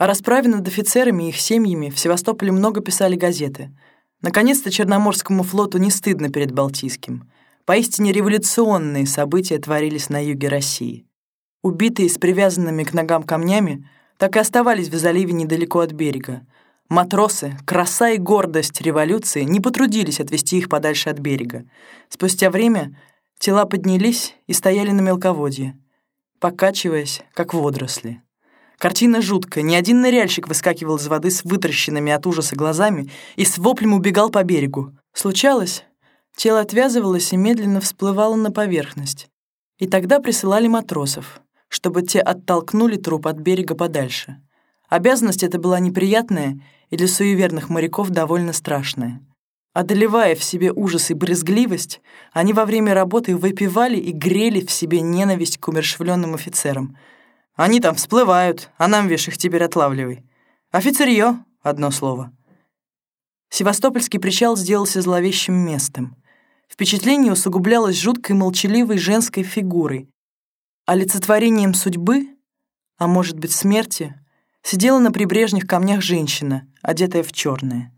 О расправе над офицерами и их семьями в Севастополе много писали газеты. Наконец-то Черноморскому флоту не стыдно перед Балтийским. Поистине революционные события творились на юге России. Убитые с привязанными к ногам камнями так и оставались в заливе недалеко от берега. Матросы, краса и гордость революции, не потрудились отвести их подальше от берега. Спустя время тела поднялись и стояли на мелководье, покачиваясь, как водоросли. Картина жуткая. Ни один ныряльщик выскакивал из воды с вытращенными от ужаса глазами и с воплем убегал по берегу. Случалось, тело отвязывалось и медленно всплывало на поверхность. И тогда присылали матросов, чтобы те оттолкнули труп от берега подальше. Обязанность эта была неприятная и для суеверных моряков довольно страшная. Одолевая в себе ужас и брезгливость, они во время работы выпивали и грели в себе ненависть к умершвленным офицерам — они там всплывают, а нам, вишь, их теперь отлавливай. Офицерье — одно слово. Севастопольский причал сделался зловещим местом. Впечатление усугублялось жуткой молчаливой женской фигурой. Олицетворением судьбы, а может быть смерти, сидела на прибрежных камнях женщина, одетая в черное.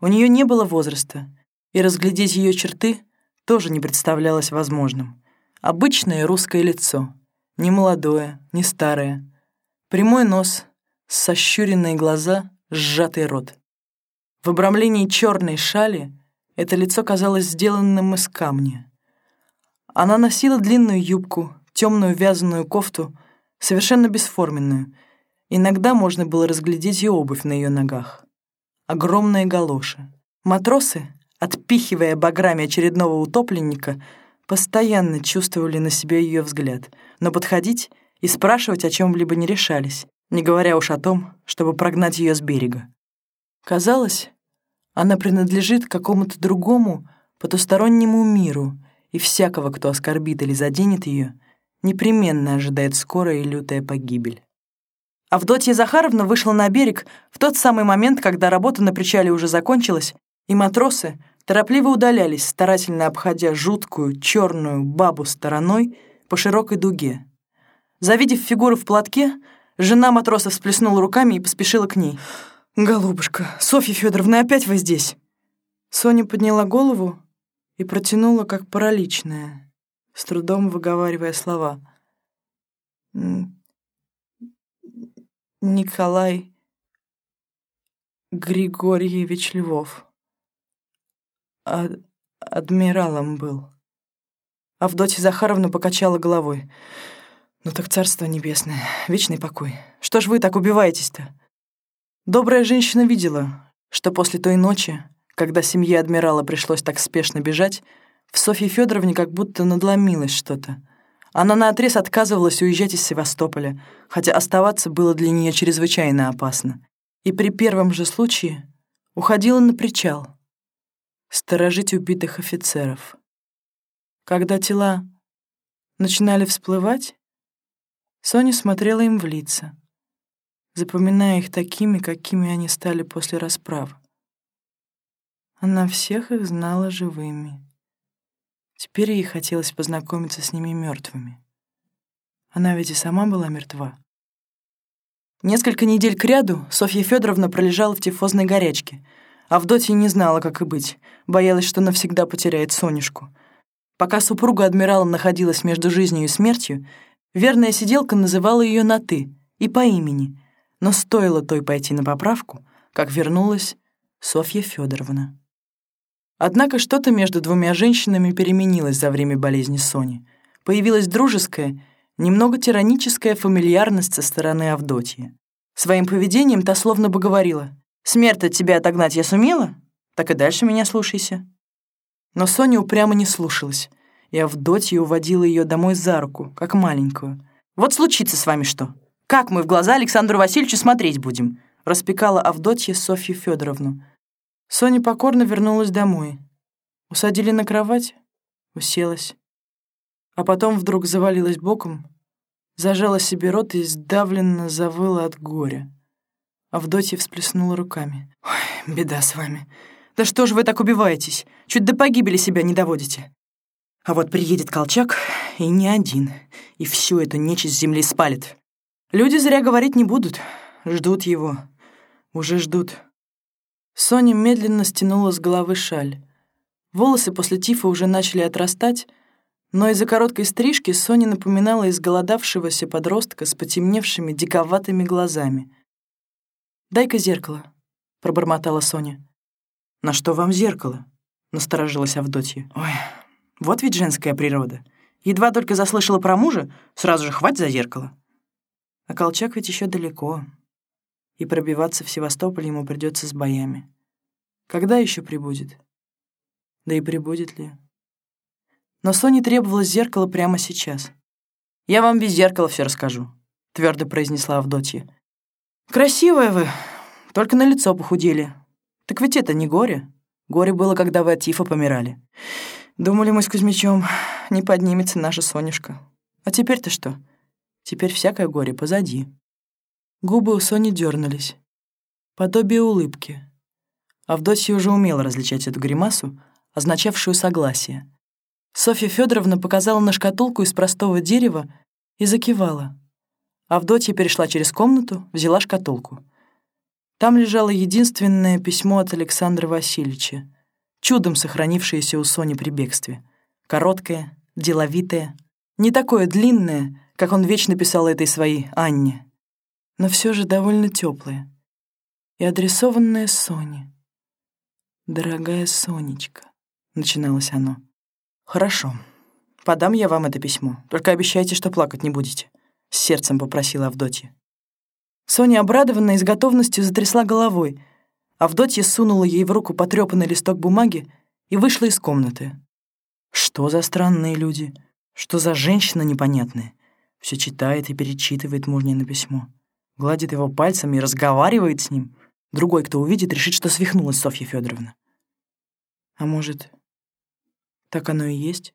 У нее не было возраста, и разглядеть ее черты тоже не представлялось возможным. Обычное русское лицо — не молодое, не старое. Прямой нос, сощуренные глаза, сжатый рот. В обрамлении черной шали это лицо казалось сделанным из камня. Она носила длинную юбку, темную вязаную кофту, совершенно бесформенную. Иногда можно было разглядеть и обувь на ее ногах. Огромные галоши. Матросы, отпихивая баграми очередного утопленника, постоянно чувствовали на себе ее взгляд, но подходить и спрашивать о чем-либо не решались, не говоря уж о том, чтобы прогнать ее с берега. Казалось, она принадлежит какому-то другому, потустороннему миру, и всякого, кто оскорбит или заденет ее, непременно ожидает скорая и лютая погибель. Авдотья Захаровна вышла на берег в тот самый момент, когда работа на причале уже закончилась, и матросы, торопливо удалялись, старательно обходя жуткую черную бабу стороной по широкой дуге. Завидев фигуру в платке, жена матроса всплеснула руками и поспешила к ней. «Голубушка, Софья Федоровна, опять вы здесь?» Соня подняла голову и протянула, как параличная, с трудом выговаривая слова. «Николай Григорьевич Львов» а адмиралом был. Авдотья Захаровна покачала головой. «Ну так царство небесное, вечный покой. Что ж вы так убиваетесь-то?» Добрая женщина видела, что после той ночи, когда семье адмирала пришлось так спешно бежать, в Софье Федоровне как будто надломилось что-то. Она наотрез отказывалась уезжать из Севастополя, хотя оставаться было для нее чрезвычайно опасно. И при первом же случае уходила на причал, сторожить убитых офицеров. Когда тела начинали всплывать, Соня смотрела им в лица, запоминая их такими, какими они стали после расправ. Она всех их знала живыми. Теперь ей хотелось познакомиться с ними мертвыми. Она ведь и сама была мертва. Несколько недель кряду Софья Федоровна пролежала в тифозной горячке — Авдотья не знала, как и быть, боялась, что навсегда потеряет Сонюшку. Пока супруга адмирала находилась между жизнью и смертью, верная сиделка называла ее на «ты» и по имени, но стоило той пойти на поправку, как вернулась Софья Федоровна. Однако что-то между двумя женщинами переменилось за время болезни Сони. Появилась дружеская, немного тираническая фамильярность со стороны Авдотьи. Своим поведением та словно бы говорила Смерть от тебя отогнать я сумела? Так и дальше меня слушайся». Но Соня упрямо не слушалась, и Авдотья уводила ее домой за руку, как маленькую. «Вот случится с вами что? Как мы в глаза Александру Васильевичу смотреть будем?» распекала Авдотья Софью Федоровну. Соня покорно вернулась домой. Усадили на кровать, уселась. А потом вдруг завалилась боком, зажала себе рот и сдавленно завыла от горя. Авдотья всплеснула руками. «Ой, беда с вами. Да что же вы так убиваетесь? Чуть до погибели себя не доводите. А вот приедет Колчак, и не один, и всю эту нечисть земли спалит. Люди зря говорить не будут. Ждут его. Уже ждут. Соня медленно стянула с головы шаль. Волосы после тифа уже начали отрастать, но из-за короткой стрижки Соня напоминала изголодавшегося подростка с потемневшими, диковатыми глазами. «Дай-ка зеркало», — пробормотала Соня. «На что вам зеркало?» — насторожилась Авдотья. «Ой, вот ведь женская природа. Едва только заслышала про мужа, сразу же хватит за зеркало. А Колчак ведь еще далеко, и пробиваться в Севастополь ему придется с боями. Когда еще прибудет? Да и прибудет ли?» Но Соне требовалось зеркало прямо сейчас. «Я вам без зеркала все расскажу», — твердо произнесла Авдотья. «Красивая вы, только на лицо похудели. Так ведь это не горе. Горе было, когда вы от тифа помирали. Думали мы с Кузьмичом, не поднимется наша Сонюшка. А теперь-то что? Теперь всякое горе позади». Губы у Сони дернулись. Подобие улыбки. Авдотья уже умела различать эту гримасу, означавшую согласие. Софья Федоровна показала на шкатулку из простого дерева и закивала. Авдотья перешла через комнату, взяла шкатулку. Там лежало единственное письмо от Александра Васильевича, чудом сохранившееся у Сони при бегстве. Короткое, деловитое, не такое длинное, как он вечно писал этой своей Анне, но все же довольно теплое и адресованное Соне. «Дорогая Сонечка», — начиналось оно, — «Хорошо. Подам я вам это письмо. Только обещайте, что плакать не будете», — с сердцем попросила Авдотья. Соня, обрадованная, с готовностью затрясла головой. Авдотья сунула ей в руку потрёпанный листок бумаги и вышла из комнаты. Что за странные люди? Что за женщина непонятная? Все читает и перечитывает мужнина письмо. Гладит его пальцем и разговаривает с ним. Другой, кто увидит, решит, что свихнулась Софья Федоровна. А может, так оно и есть.